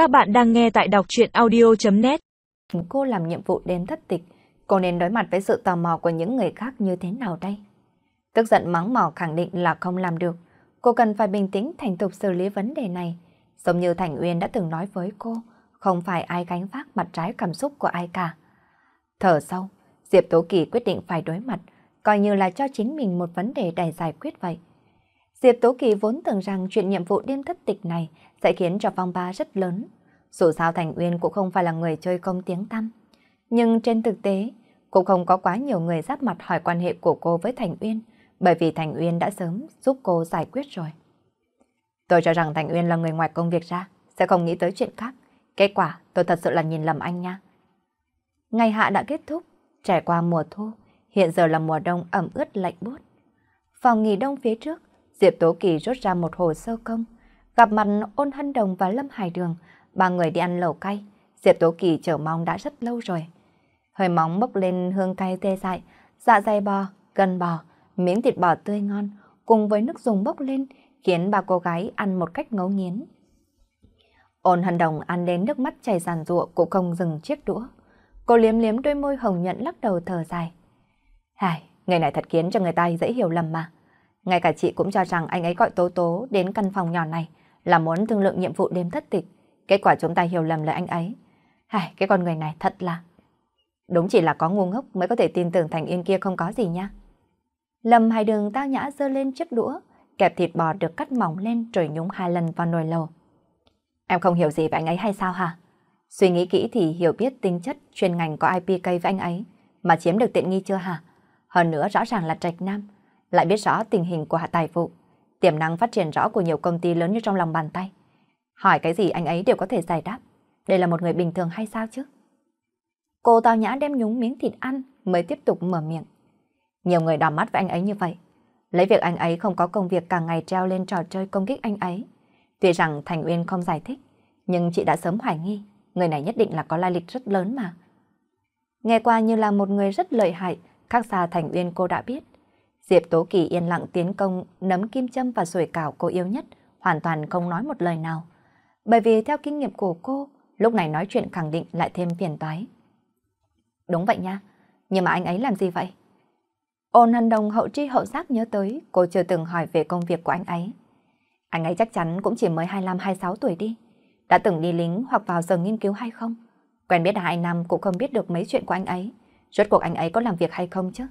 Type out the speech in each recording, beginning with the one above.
Các bạn đang nghe tại đọc chuyện audio.net Cô làm nhiệm vụ đến thất tịch, cô nên đối mặt với sự tò mò của những người khác như thế nào đây? Tức giận mắng mỏ khẳng định là không làm được. Cô cần phải bình tĩnh thành tục xử lý vấn đề này. Giống như Thành Uyên đã từng nói với cô, không phải ai gánh vác mặt trái cảm xúc của ai cả. Thở sâu, Diệp Tố Kỳ quyết định phải đối mặt, coi như là cho chính mình một vấn đề để giải quyết vậy. Diệp Tố Kỳ vốn tưởng rằng chuyện nhiệm vụ đêm thất tịch này sẽ khiến cho phong ba rất lớn. Dù sao Thành Uyên cũng không phải là người chơi công tiếng tăm. Nhưng trên thực tế, cũng không có quá nhiều người giáp mặt hỏi quan hệ của cô với Thành Uyên, bởi vì Thành Uyên đã sớm giúp cô giải quyết rồi. Tôi cho rằng Thành Uyên là người ngoài công việc ra, sẽ không nghĩ tới chuyện khác. Kết quả, tôi thật sự là nhìn lầm anh nha. Ngày hạ đã kết thúc, trải qua mùa thu, hiện giờ là mùa đông ẩm ướt lạnh buốt. Phòng nghỉ đông phía trước, Diệp Tố Kỳ rút ra một hồ sơ công, gặp mặt Ôn Hân Đồng và Lâm Hải Đường, ba người đi ăn lẩu cay. Diệp Tố Kỳ chờ mong đã rất lâu rồi. Hơi móng bốc lên hương cay tê dại, dạ dày bò, gân bò, miếng thịt bò tươi ngon, cùng với nước dùng bốc lên, khiến ba cô gái ăn một cách ngấu nghiến. Ôn Hân Đồng ăn đến nước mắt chảy ràn rụa cũng không dừng chiếc đũa. Cô liếm liếm đôi môi hồng nhận lắc đầu thở dài. Hài, người này thật khiến cho người ta dễ hiểu lầm mà. Ngay cả chị cũng cho rằng anh ấy gọi Tố Tố đến căn phòng nhỏ này là muốn thương lượng nhiệm vụ đêm thất tịch. Kết quả chúng ta hiểu lầm lời anh ấy. Hài, cái con người này thật là... Đúng chỉ là có ngu ngốc mới có thể tin tưởng Thành Yên kia không có gì nha. Lâm hai đường tao nhã dơ lên chiếc đũa, kẹp thịt bò được cắt mỏng lên rồi nhúng hai lần vào nồi lầu. Em không hiểu gì về anh ấy hay sao hả? Suy nghĩ kỹ thì hiểu biết tính chất chuyên ngành có IPK với anh ấy mà chiếm được tiện nghi chưa hả? Hơn nữa rõ ràng là trạch nam, lại biết rõ tình hình của hạ tài vụ, tiềm năng phát triển rõ của nhiều công ty lớn như trong lòng bàn tay. Hỏi cái gì anh ấy đều có thể giải đáp. Đây là một người bình thường hay sao chứ? Cô tao nhã đem nhúng miếng thịt ăn mới tiếp tục mở miệng. Nhiều người đỏ mắt với anh ấy như vậy. Lấy việc anh ấy không có công việc càng ngày treo lên trò chơi công kích anh ấy. Tuy rằng Thành Uyên không giải thích, nhưng chị đã sớm hoài nghi, người này nhất định là có lai lịch rất lớn mà. Nghe qua như là một người rất lợi hại, khác xa Thành Uyên cô đã biết. Diệp Tố Kỳ yên lặng tiến công nấm kim châm và sủi cảo cô yêu nhất, hoàn toàn không nói một lời nào. Bởi vì theo kinh nghiệm của cô, lúc này nói chuyện khẳng định lại thêm phiền toái. Đúng vậy nha, nhưng mà anh ấy làm gì vậy? Ôn hân đồng hậu tri hậu giác nhớ tới, cô chưa từng hỏi về công việc của anh ấy. Anh ấy chắc chắn cũng chỉ mới 25-26 tuổi đi. Đã từng đi lính hoặc vào giờ nghiên cứu hay không? Quen biết hai năm cũng không biết được mấy chuyện của anh ấy. Rốt cuộc anh ấy có làm việc hay không chứ?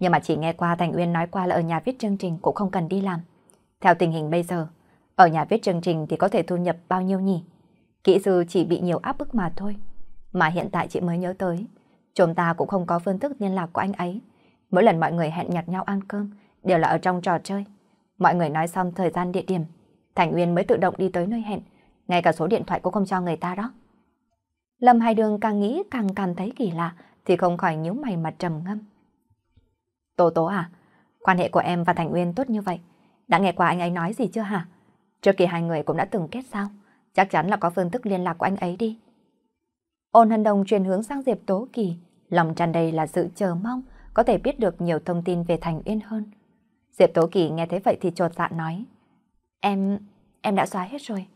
Nhưng mà chỉ nghe qua Thành Uyên nói qua là ở nhà viết chương trình cũng không cần đi làm. Theo tình hình bây giờ, ở nhà viết chương trình thì có thể thu nhập bao nhiêu nhỉ? Kỹ sư chỉ bị nhiều áp bức mà thôi. Mà hiện tại chị mới nhớ tới, chúng ta cũng không có phương thức liên lạc của anh ấy. Mỗi lần mọi người hẹn nhặt nhau ăn cơm đều là ở trong trò chơi. Mọi người nói xong thời gian địa điểm, Thành Uyên mới tự động đi tới nơi hẹn, ngay cả số điện thoại cũng không cho người ta đó. Lâm Hải Đường càng nghĩ càng cảm thấy kỳ lạ, thì không khỏi nhíu mày mà trầm ngâm. Tố tố à, quan hệ của em và Thành Uyên tốt như vậy, đã nghe qua anh ấy nói gì chưa hả? Trước kỳ hai người cũng đã từng kết sao, chắc chắn là có phương thức liên lạc của anh ấy đi. Ôn hân đồng truyền hướng sang Diệp Tố Kỳ, lòng tràn đầy là sự chờ mong, có thể biết được nhiều thông tin về Thành Uyên hơn. Diệp Tố Kỳ nghe thấy vậy thì trột dạ nói, em, em đã xóa hết rồi.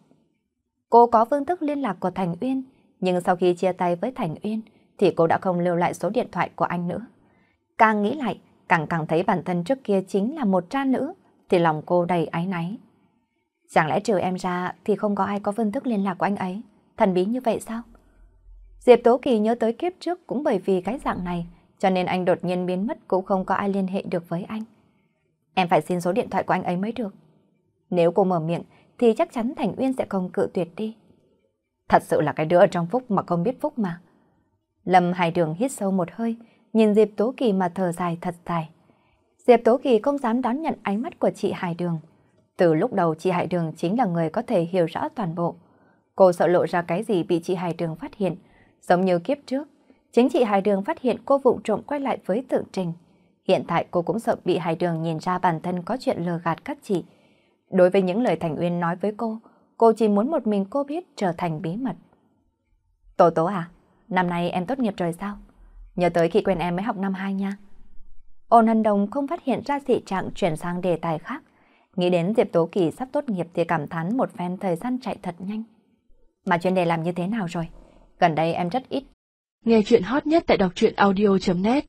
Cô có phương thức liên lạc của Thành Uyên, nhưng sau khi chia tay với Thành Uyên, thì cô đã không lưu lại số điện thoại của anh nữa. Càng nghĩ lại, càng càng thấy bản thân trước kia chính là một tra nữ, thì lòng cô đầy áy náy. Chẳng lẽ trừ em ra thì không có ai có phương thức liên lạc của anh ấy, thần bí như vậy sao? Diệp Tố Kỳ nhớ tới kiếp trước cũng bởi vì cái dạng này, cho nên anh đột nhiên biến mất cũng không có ai liên hệ được với anh. Em phải xin số điện thoại của anh ấy mới được. Nếu cô mở miệng thì chắc chắn Thành Uyên sẽ không cự tuyệt đi. Thật sự là cái đứa ở trong phúc mà không biết phúc mà. Lâm Hải Đường hít sâu một hơi, nhìn Diệp Tố Kỳ mà thở dài thật dài. Diệp Tố Kỳ không dám đón nhận ánh mắt của chị Hải Đường. Từ lúc đầu chị Hải Đường chính là người có thể hiểu rõ toàn bộ. Cô sợ lộ ra cái gì bị chị Hải Đường phát hiện, giống như kiếp trước. Chính chị Hải Đường phát hiện cô vụng trộm quay lại với tự trình. Hiện tại cô cũng sợ bị Hải Đường nhìn ra bản thân có chuyện lừa gạt các chị. Đối với những lời Thành Uyên nói với cô, cô chỉ muốn một mình cô biết trở thành bí mật. tổ tố à, năm nay em tốt nghiệp rồi sao? Nhớ tới khi quen em mới học năm 2 nha. Ôn hân đồng không phát hiện ra dị trạng chuyển sang đề tài khác. Nghĩ đến Diệp Tố Kỳ sắp tốt nghiệp thì cảm thán một phen thời gian chạy thật nhanh. Mà chuyên đề làm như thế nào rồi? Gần đây em rất ít. Nghe chuyện hot nhất tại đọc truyện audio.net